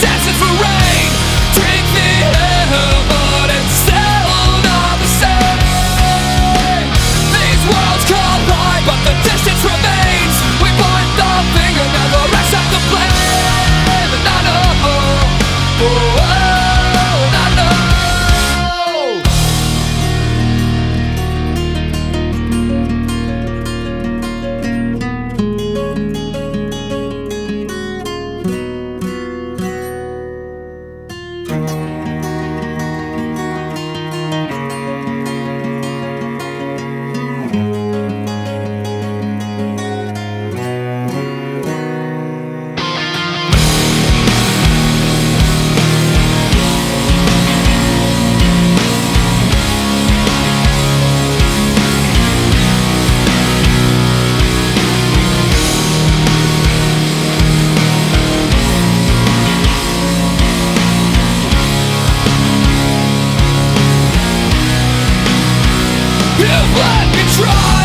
dancing forever. Try